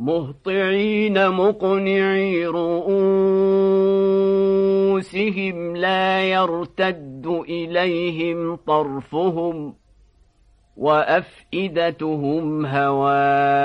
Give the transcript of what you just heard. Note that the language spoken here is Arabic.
مهطعين مقنعي رؤوسهم لا يرتد إليهم طرفهم وأفئدتهم هواء